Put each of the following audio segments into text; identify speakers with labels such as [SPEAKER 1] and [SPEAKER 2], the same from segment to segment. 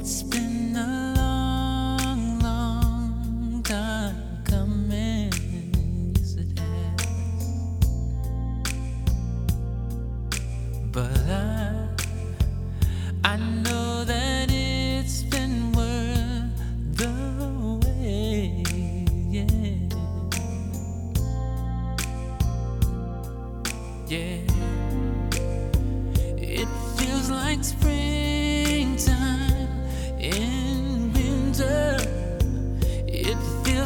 [SPEAKER 1] It's been a long, long time coming. Yes, it has. But I, I know that it's been worth the wait. Yeah. yeah. It feels like spring.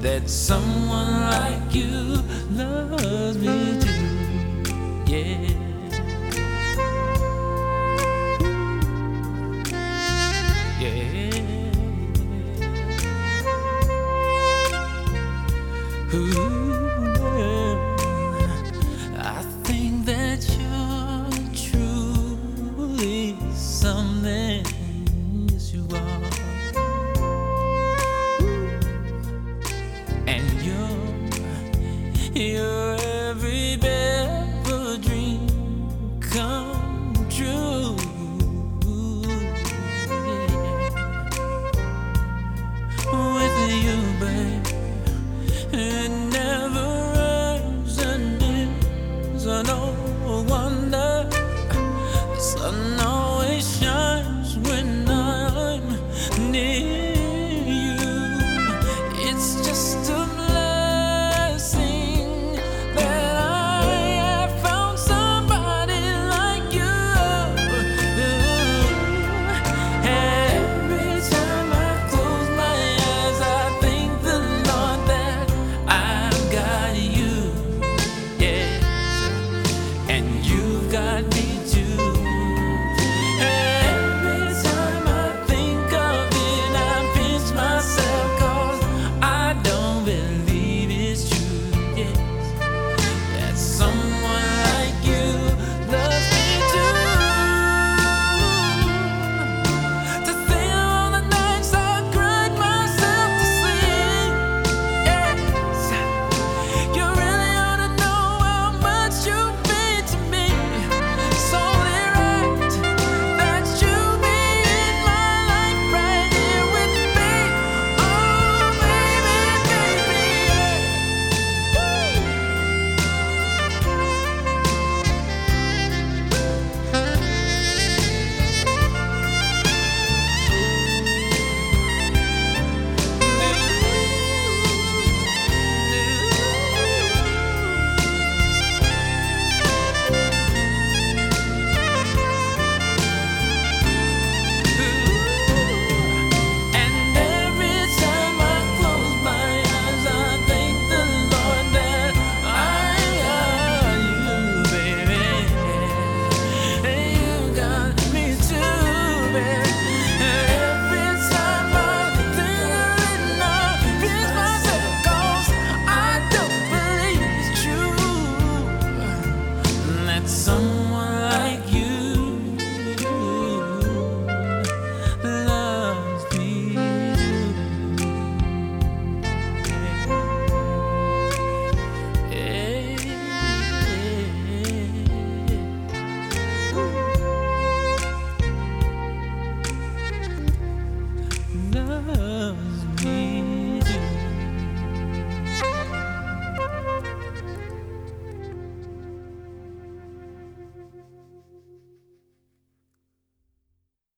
[SPEAKER 1] That someone like you loves me too. Yeah.